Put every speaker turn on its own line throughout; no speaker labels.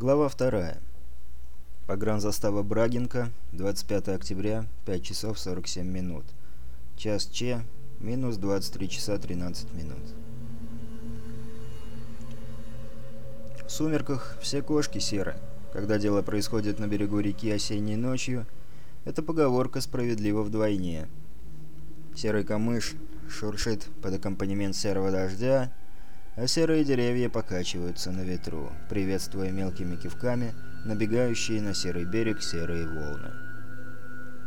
Глава 2. Погранзастава Брагинка, 25 октября, 5 часов 47 минут. Час Че, минус 23 часа 13 минут. В сумерках все кошки серы. Когда дело происходит на берегу реки осенней ночью, эта поговорка справедлива вдвойне. Серый камыш шуршит под аккомпанемент серого дождя, а серые деревья покачиваются на ветру, приветствуя мелкими кивками набегающие на серый берег серые волны.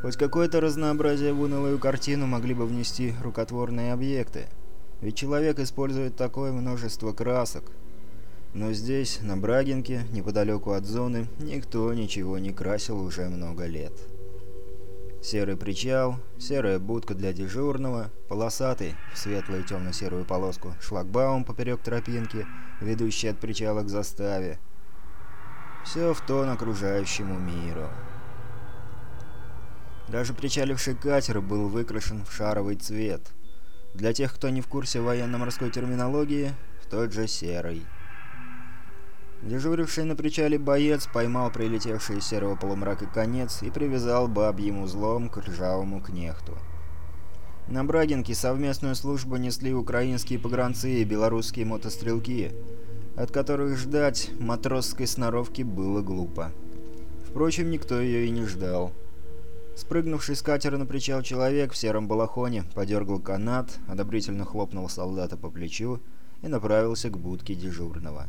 Хоть какое-то разнообразие в унылую картину могли бы внести рукотворные объекты, ведь человек использует такое множество красок. Но здесь, на Брагинке, неподалеку от зоны, никто ничего не красил уже много лет. Серый причал, серая будка для дежурного, полосатый в светлую темно-серую полоску шлагбаум поперек тропинки, ведущий от причала к заставе. Все в тон окружающему миру. Даже причаливший катер был выкрашен в шаровый цвет. Для тех, кто не в курсе военно-морской терминологии, в тот же серый. Дежуривший на причале боец поймал прилетевший из серого полумрака конец и привязал бабьим узлом к ржавому кнехту. На Брагинке совместную службу несли украинские погранцы и белорусские мотострелки, от которых ждать матросской сноровки было глупо. Впрочем, никто ее и не ждал. Спрыгнувший с катера на причал человек в сером балахоне подергал канат, одобрительно хлопнул солдата по плечу и направился к будке дежурного.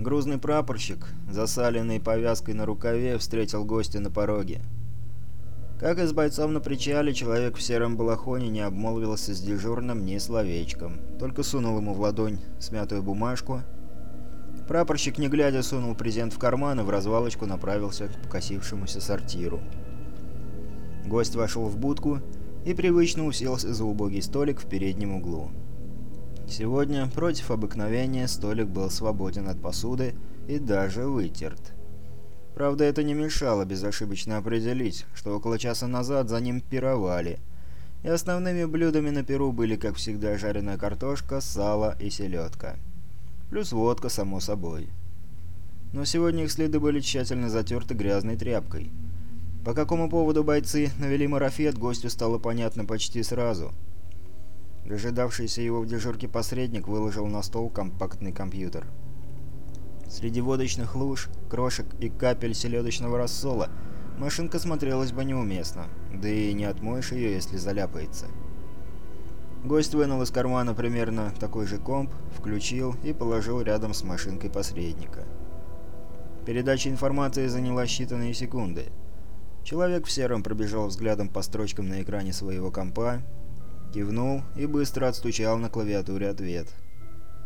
Грузный прапорщик, засаленный повязкой на рукаве, встретил гостя на пороге. Как и с бойцом на причале, человек в сером балахоне не обмолвился с дежурным ни словечком, только сунул ему в ладонь смятую бумажку. Прапорщик, не глядя, сунул презент в карман и в развалочку направился к покосившемуся сортиру. Гость вошел в будку и привычно уселся за убогий столик в переднем углу. Сегодня, против обыкновения, столик был свободен от посуды и даже вытерт. Правда, это не мешало безошибочно определить, что около часа назад за ним пировали, и основными блюдами на перу были, как всегда, жареная картошка, сало и селедка. Плюс водка, само собой. Но сегодня их следы были тщательно затерты грязной тряпкой. По какому поводу бойцы навели марафет, гостю стало понятно почти сразу – Дожидавшийся его в дежурке посредник выложил на стол компактный компьютер. Среди водочных луж, крошек и капель селедочного рассола машинка смотрелась бы неуместно, да и не отмоешь ее, если заляпается. Гость вынул из кармана примерно такой же комп, включил и положил рядом с машинкой посредника. Передача информации заняла считанные секунды. Человек в сером пробежал взглядом по строчкам на экране своего компа Кивнул и быстро отстучал на клавиатуре ответ.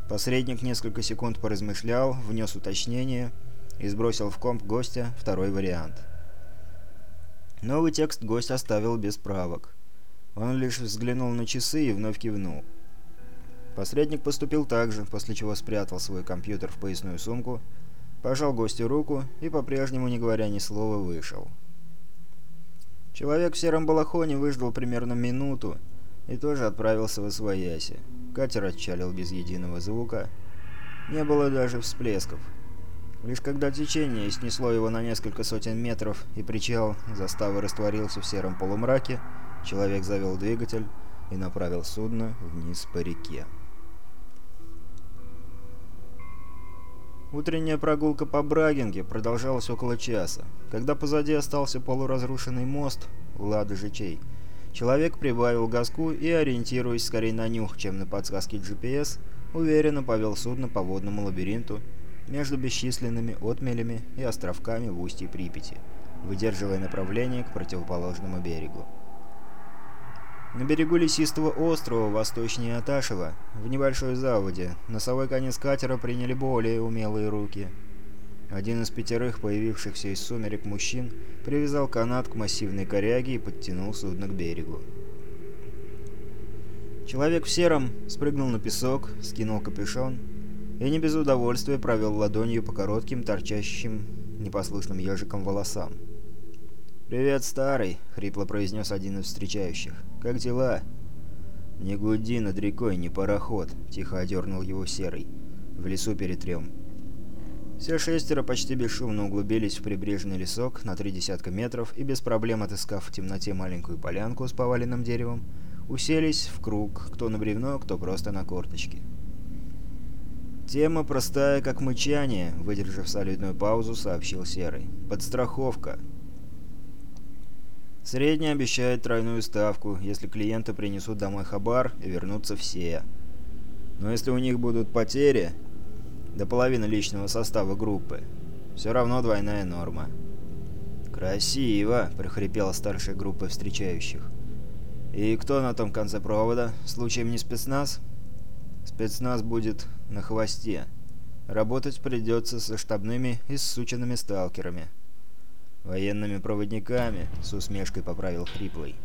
Посредник несколько секунд поразмышлял, внес уточнение и сбросил в комп гостя второй вариант. Новый текст гость оставил без правок. Он лишь взглянул на часы и вновь кивнул. Посредник поступил так же, после чего спрятал свой компьютер в поясную сумку, пожал гостю руку и, по-прежнему не говоря ни слова, вышел. Человек в сером балахоне выждал примерно минуту, и тоже отправился в Освояси. Катер отчалил без единого звука. Не было даже всплесков. Лишь когда течение снесло его на несколько сотен метров и причал заставы растворился в сером полумраке, человек завел двигатель и направил судно вниз по реке. Утренняя прогулка по Брагинге продолжалась около часа. Когда позади остался полуразрушенный мост Лада-Жичей, Человек прибавил газку и, ориентируясь скорее на нюх, чем на подсказки GPS, уверенно повел судно по водному лабиринту между бесчисленными отмелями и островками в устье Припяти, выдерживая направление к противоположному берегу. На берегу лесистого острова, восточнее Аташева, в небольшой заводе, носовой конец катера приняли более умелые руки – один из пятерых появившихся из сумерек мужчин привязал канат к массивной коряге и подтянул судно к берегу. Человек в сером спрыгнул на песок, скинул капюшон и не без удовольствия провел ладонью по коротким, торчащим, непослушным ежикам волосам. «Привет, старый!» — хрипло произнес один из встречающих. «Как дела?» «Не гуди над рекой, не пароход!» — тихо одернул его серый. «В лесу перетрем». Все шестеро почти бесшумно углубились в прибрежный лесок на три десятка метров и, без проблем отыскав в темноте маленькую полянку с поваленным деревом, уселись в круг, кто на бревно, кто просто на корточке. «Тема простая, как мычание», — выдержав солидную паузу, сообщил Серый. «Подстраховка». Средний обещает тройную ставку, если клиенты принесут домой хабар и вернутся все. Но если у них будут потери, до половины личного состава группы. Все равно двойная норма. «Красиво!» — прохрипела старшая группа встречающих. «И кто на том конце провода? Случаем не спецназ?» «Спецназ будет на хвосте. Работать придется со штабными и сученными сталкерами». «Военными проводниками», — с усмешкой поправил Хриплый.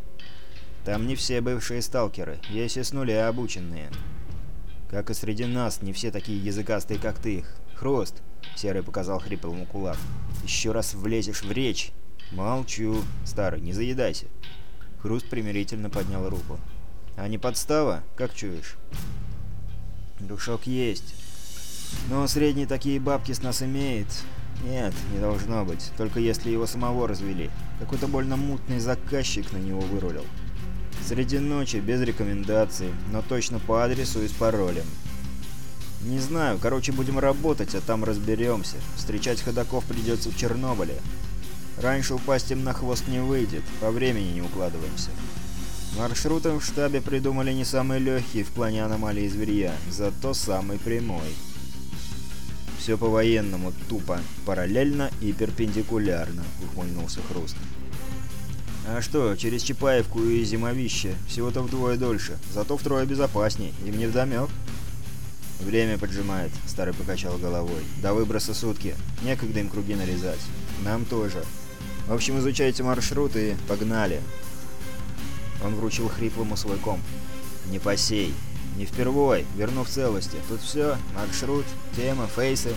«Там не все бывшие сталкеры, есть и с нуля обученные». Как и среди нас, не все такие языкастые, как ты. Хрост!» — Серый показал хриплому кулак. «Еще раз влезешь в речь!» «Молчу. Старый, не заедайся!» Хруст примирительно поднял руку. «А не подстава? Как чуешь?» «Душок есть. Но средний такие бабки с нас имеет. Нет, не должно быть. Только если его самого развели. Какой-то больно мутный заказчик на него вырулил. Среди ночи, без рекомендаций, но точно по адресу и с паролем. Не знаю, короче, будем работать, а там разберемся. Встречать ходаков придется в Чернобыле. Раньше упасть им на хвост не выйдет, по времени не укладываемся. Маршруты в штабе придумали не самые легкие в плане аномалии зверья, зато самый прямой. Все по-военному, тупо, параллельно и перпендикулярно, ухмыльнулся Хруст. А что, через Чапаевку и Зимовище всего-то вдвое дольше, зато втрое безопасней, им не вдомек. «Время поджимает», — старый покачал головой. «До выброса сутки. Некогда им круги нарезать. Нам тоже. В общем, изучайте маршрут и погнали». Он вручил хриплому свой комп. «Не посей. Не впервой. Верну в целости. Тут все. Маршрут, тема, фейсы.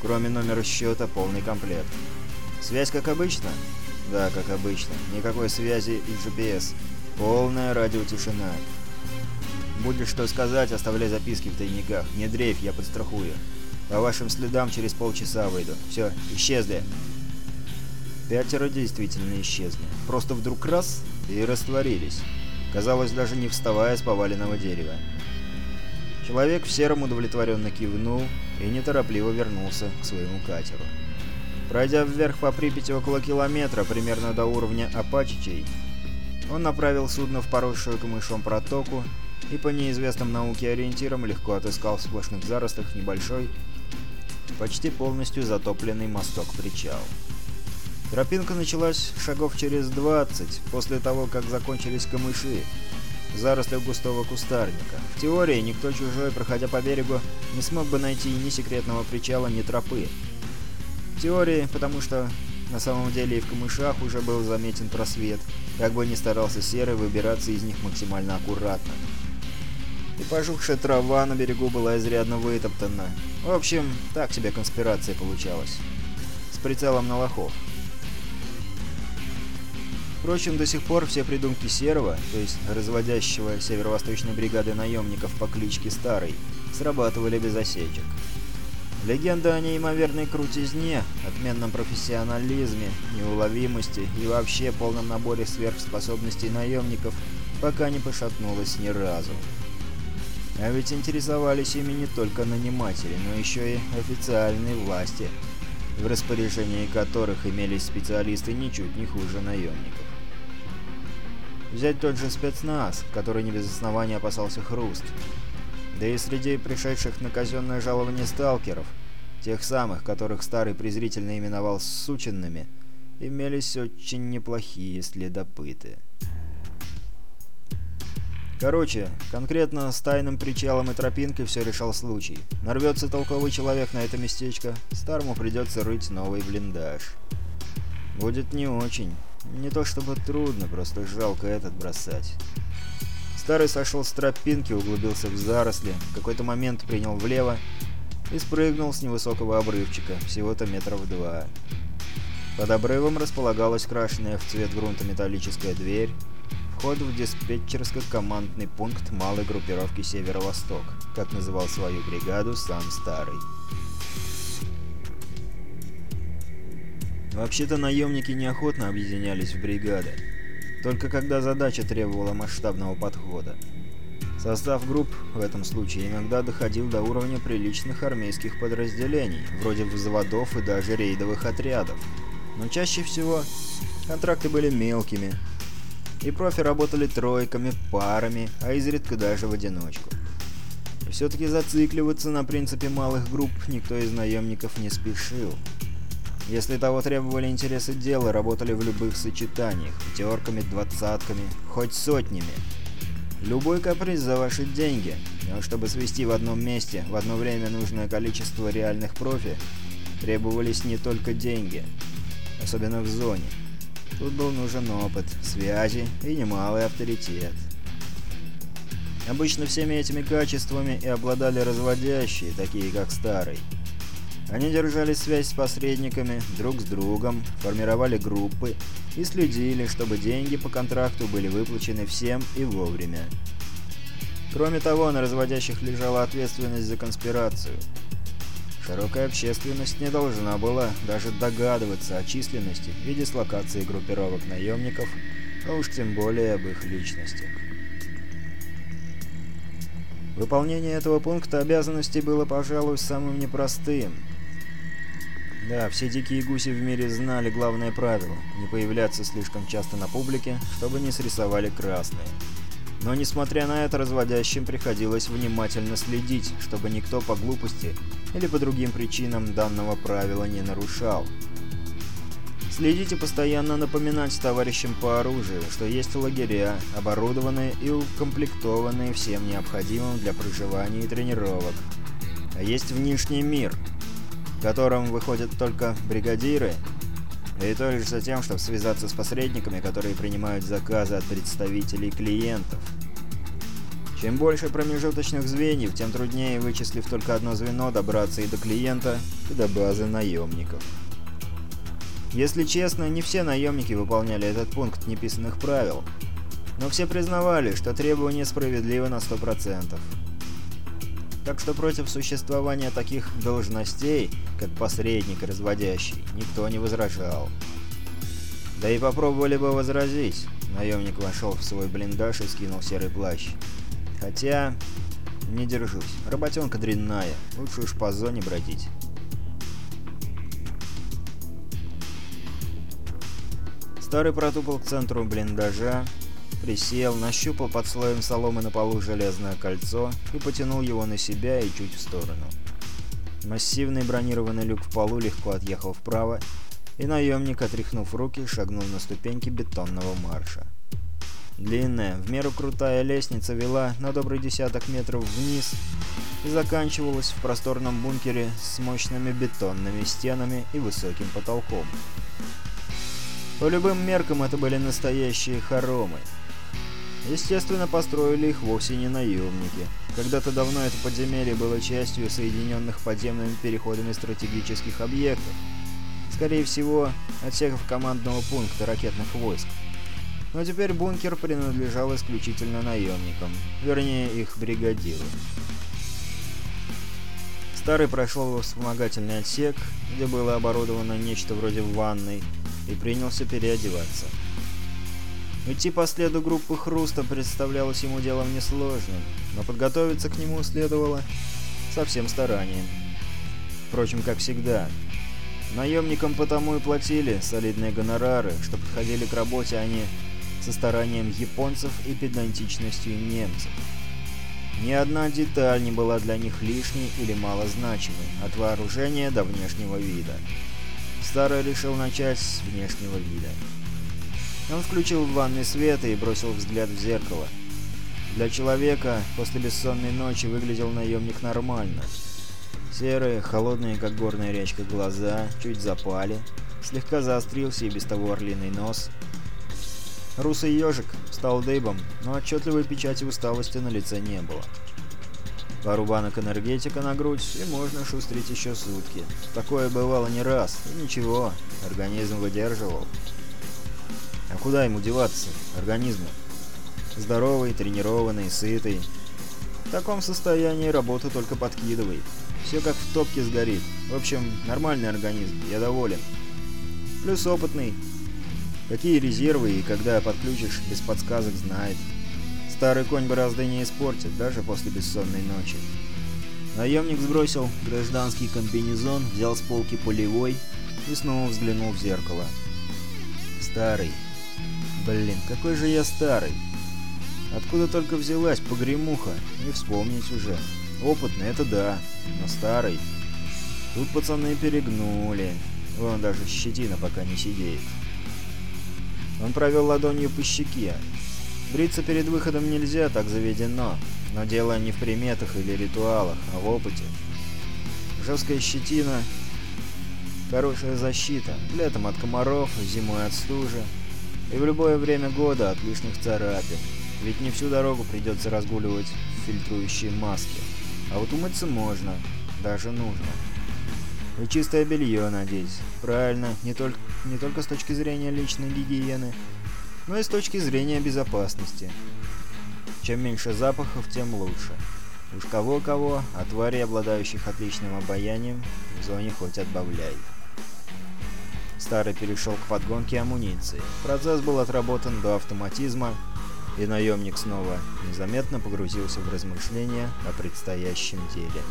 Кроме номера счета, полный комплект. Связь как обычно?» Да, как обычно. Никакой связи и GPS. Полная радиотишина. Будешь что сказать, оставляй записки в тайниках. Не дрейф, я подстрахую. По вашим следам через полчаса выйду. Все, исчезли. Пятеро действительно исчезли. Просто вдруг раз и растворились. Казалось, даже не вставая с поваленного дерева. Человек в сером удовлетворенно кивнул и неторопливо вернулся к своему катеру. Пройдя вверх по Припяти около километра, примерно до уровня Апачичей, он направил судно в поросшую камышом протоку и по неизвестным науке ориентирам легко отыскал в сплошных заростах небольшой, почти полностью затопленный мосток-причал. Тропинка началась шагов через 20, после того, как закончились камыши, заросли густого кустарника. В теории никто чужой, проходя по берегу, не смог бы найти ни секретного причала, ни тропы теории, потому что на самом деле и в камышах уже был заметен просвет, как бы ни старался Серый выбираться из них максимально аккуратно. И пожухшая трава на берегу была изрядно вытоптана. В общем, так себе конспирация получалась. С прицелом на лохов. Впрочем, до сих пор все придумки Серого, то есть разводящего северо-восточной бригады наемников по кличке Старый, срабатывали без осечек. Легенда о неимоверной крутизне, отменном профессионализме, неуловимости и вообще полном наборе сверхспособностей наемников пока не пошатнулась ни разу. А ведь интересовались ими не только наниматели, но еще и официальные власти, в распоряжении которых имелись специалисты ничуть не хуже наемников. Взять тот же спецназ, который не без основания опасался Хруст, да и среди пришедших на казенное жалование сталкеров, тех самых, которых старый презрительно именовал «сученными», имелись очень неплохие следопыты. Короче, конкретно с тайным причалом и тропинкой все решал случай. Нарвется толковый человек на это местечко, старому придется рыть новый блиндаж. Будет не очень. Не то чтобы трудно, просто жалко этот бросать. Старый сошел с тропинки, углубился в заросли, в какой-то момент принял влево и спрыгнул с невысокого обрывчика, всего-то метров два. Под обрывом располагалась крашенная в цвет грунта металлическая дверь, вход в диспетчерско-командный пункт малой группировки «Северо-Восток», как называл свою бригаду сам Старый. Вообще-то наемники неохотно объединялись в бригады, только когда задача требовала масштабного подхода. Состав групп в этом случае иногда доходил до уровня приличных армейских подразделений, вроде взводов и даже рейдовых отрядов. Но чаще всего контракты были мелкими, и профи работали тройками, парами, а изредка даже в одиночку. Все-таки зацикливаться на принципе малых групп никто из наемников не спешил. Если того требовали интересы дела, работали в любых сочетаниях, пятерками, двадцатками, хоть сотнями – Любой каприз за ваши деньги. Но чтобы свести в одном месте в одно время нужное количество реальных профи, требовались не только деньги, особенно в зоне. Тут был нужен опыт, связи и немалый авторитет. Обычно всеми этими качествами и обладали разводящие, такие как Старый. Они держали связь с посредниками, друг с другом, формировали группы и следили, чтобы деньги по контракту были выплачены всем и вовремя. Кроме того, на разводящих лежала ответственность за конспирацию. Широкая общественность не должна была даже догадываться о численности и дислокации группировок наемников, а уж тем более об их личностях. Выполнение этого пункта обязанностей было, пожалуй, самым непростым – да, все дикие гуси в мире знали главное правило – не появляться слишком часто на публике, чтобы не срисовали красные. Но несмотря на это, разводящим приходилось внимательно следить, чтобы никто по глупости или по другим причинам данного правила не нарушал. Следить и постоянно напоминать товарищам по оружию, что есть лагеря, оборудованные и укомплектованные всем необходимым для проживания и тренировок. А есть внешний мир – которым выходят только бригадиры, и то лишь за тем, чтобы связаться с посредниками, которые принимают заказы от представителей клиентов. Чем больше промежуточных звеньев, тем труднее, вычислив только одно звено, добраться и до клиента, и до базы наемников. Если честно, не все наемники выполняли этот пункт неписанных правил, но все признавали, что требование справедливо на 100%. Так что против существования таких должностей, как посредник и разводящий, никто не возражал. Да и попробовали бы возразить. Наемник вошел в свой блиндаж и скинул серый плащ. Хотя... Не держусь. Работенка дрянная. Лучше уж по зоне бродить. Старый протупал к ценру блиндажа, Присел, нащупал под слоем соломы на полу железное кольцо и потянул его на себя и чуть в сторону. Массивный бронированный люк в полу легко отъехал вправо, и наемник, отряхнув руки, шагнул на ступеньки бетонного марша. Длинная, в меру крутая лестница вела на добрый десяток метров вниз и заканчивалась в просторном бункере с мощными бетонными стенами и высоким потолком. По любым меркам это были настоящие хоромы. Естественно, построили их вовсе не наемники. Когда-то давно это подземелье было частью соединенных подземными переходами стратегических объектов. Скорее всего, отсеков командного пункта ракетных войск. Но теперь бункер принадлежал исключительно наемникам, вернее их бригадиру. Старый прошел вспомогательный отсек, где было оборудовано нечто вроде ванной, и принялся переодеваться. Идти по следу группы Хруста представлялось ему делом несложным, но подготовиться к нему следовало со всем старанием. Впрочем, как всегда. Наемникам потому и платили солидные гонорары, что подходили к работе они со старанием японцев и педантичностью немцев. Ни одна деталь не была для них лишней или малозначимой, от вооружения до внешнего вида. Старый решил начать с внешнего вида. Он включил в ванной свет и бросил взгляд в зеркало. Для человека после бессонной ночи выглядел наемник нормально. Серые, холодные, как горная речка, глаза чуть запали, слегка заострился и без того орлиный нос. Русый ежик стал дыбом, но отчетливой печати усталости на лице не было. Пару банок энергетика на грудь, и можно шустрить еще сутки. Такое бывало не раз, и ничего, организм выдерживал. А куда ему деваться, организму? Здоровый, тренированный, сытый. В таком состоянии работу только подкидывает. Все как в топке сгорит. В общем, нормальный организм, я доволен. Плюс опытный. Какие резервы и когда подключишь, без подсказок знает. Старый конь борозды не испортит, даже после бессонной ночи. Наемник сбросил гражданский комбинезон, взял с полки полевой и снова взглянул в зеркало. Старый. Блин, какой же я старый. Откуда только взялась погремуха, не вспомнить уже. Опытный, это да, но старый. Тут пацаны перегнули. Вон даже щетина пока не сидеет. Он провел ладонью по щеке. Бриться перед выходом нельзя, так заведено. Но дело не в приметах или ритуалах, а в опыте. Жесткая щетина — хорошая защита. Летом от комаров, зимой от стужи. И в любое время года от лишних царапин. Ведь не всю дорогу придется разгуливать в фильтрующей маске. А вот умыться можно, даже нужно. И чистое белье надеть. Правильно, не только, не только с точки зрения личной гигиены, но и с точки зрения безопасности. Чем меньше запахов, тем лучше. Уж кого-кого, а тварей, обладающих отличным обаянием, в зоне хоть отбавляй. Старый перешел к подгонке амуниции. Процесс был отработан до автоматизма, и наемник снова незаметно погрузился в размышления о предстоящем деле.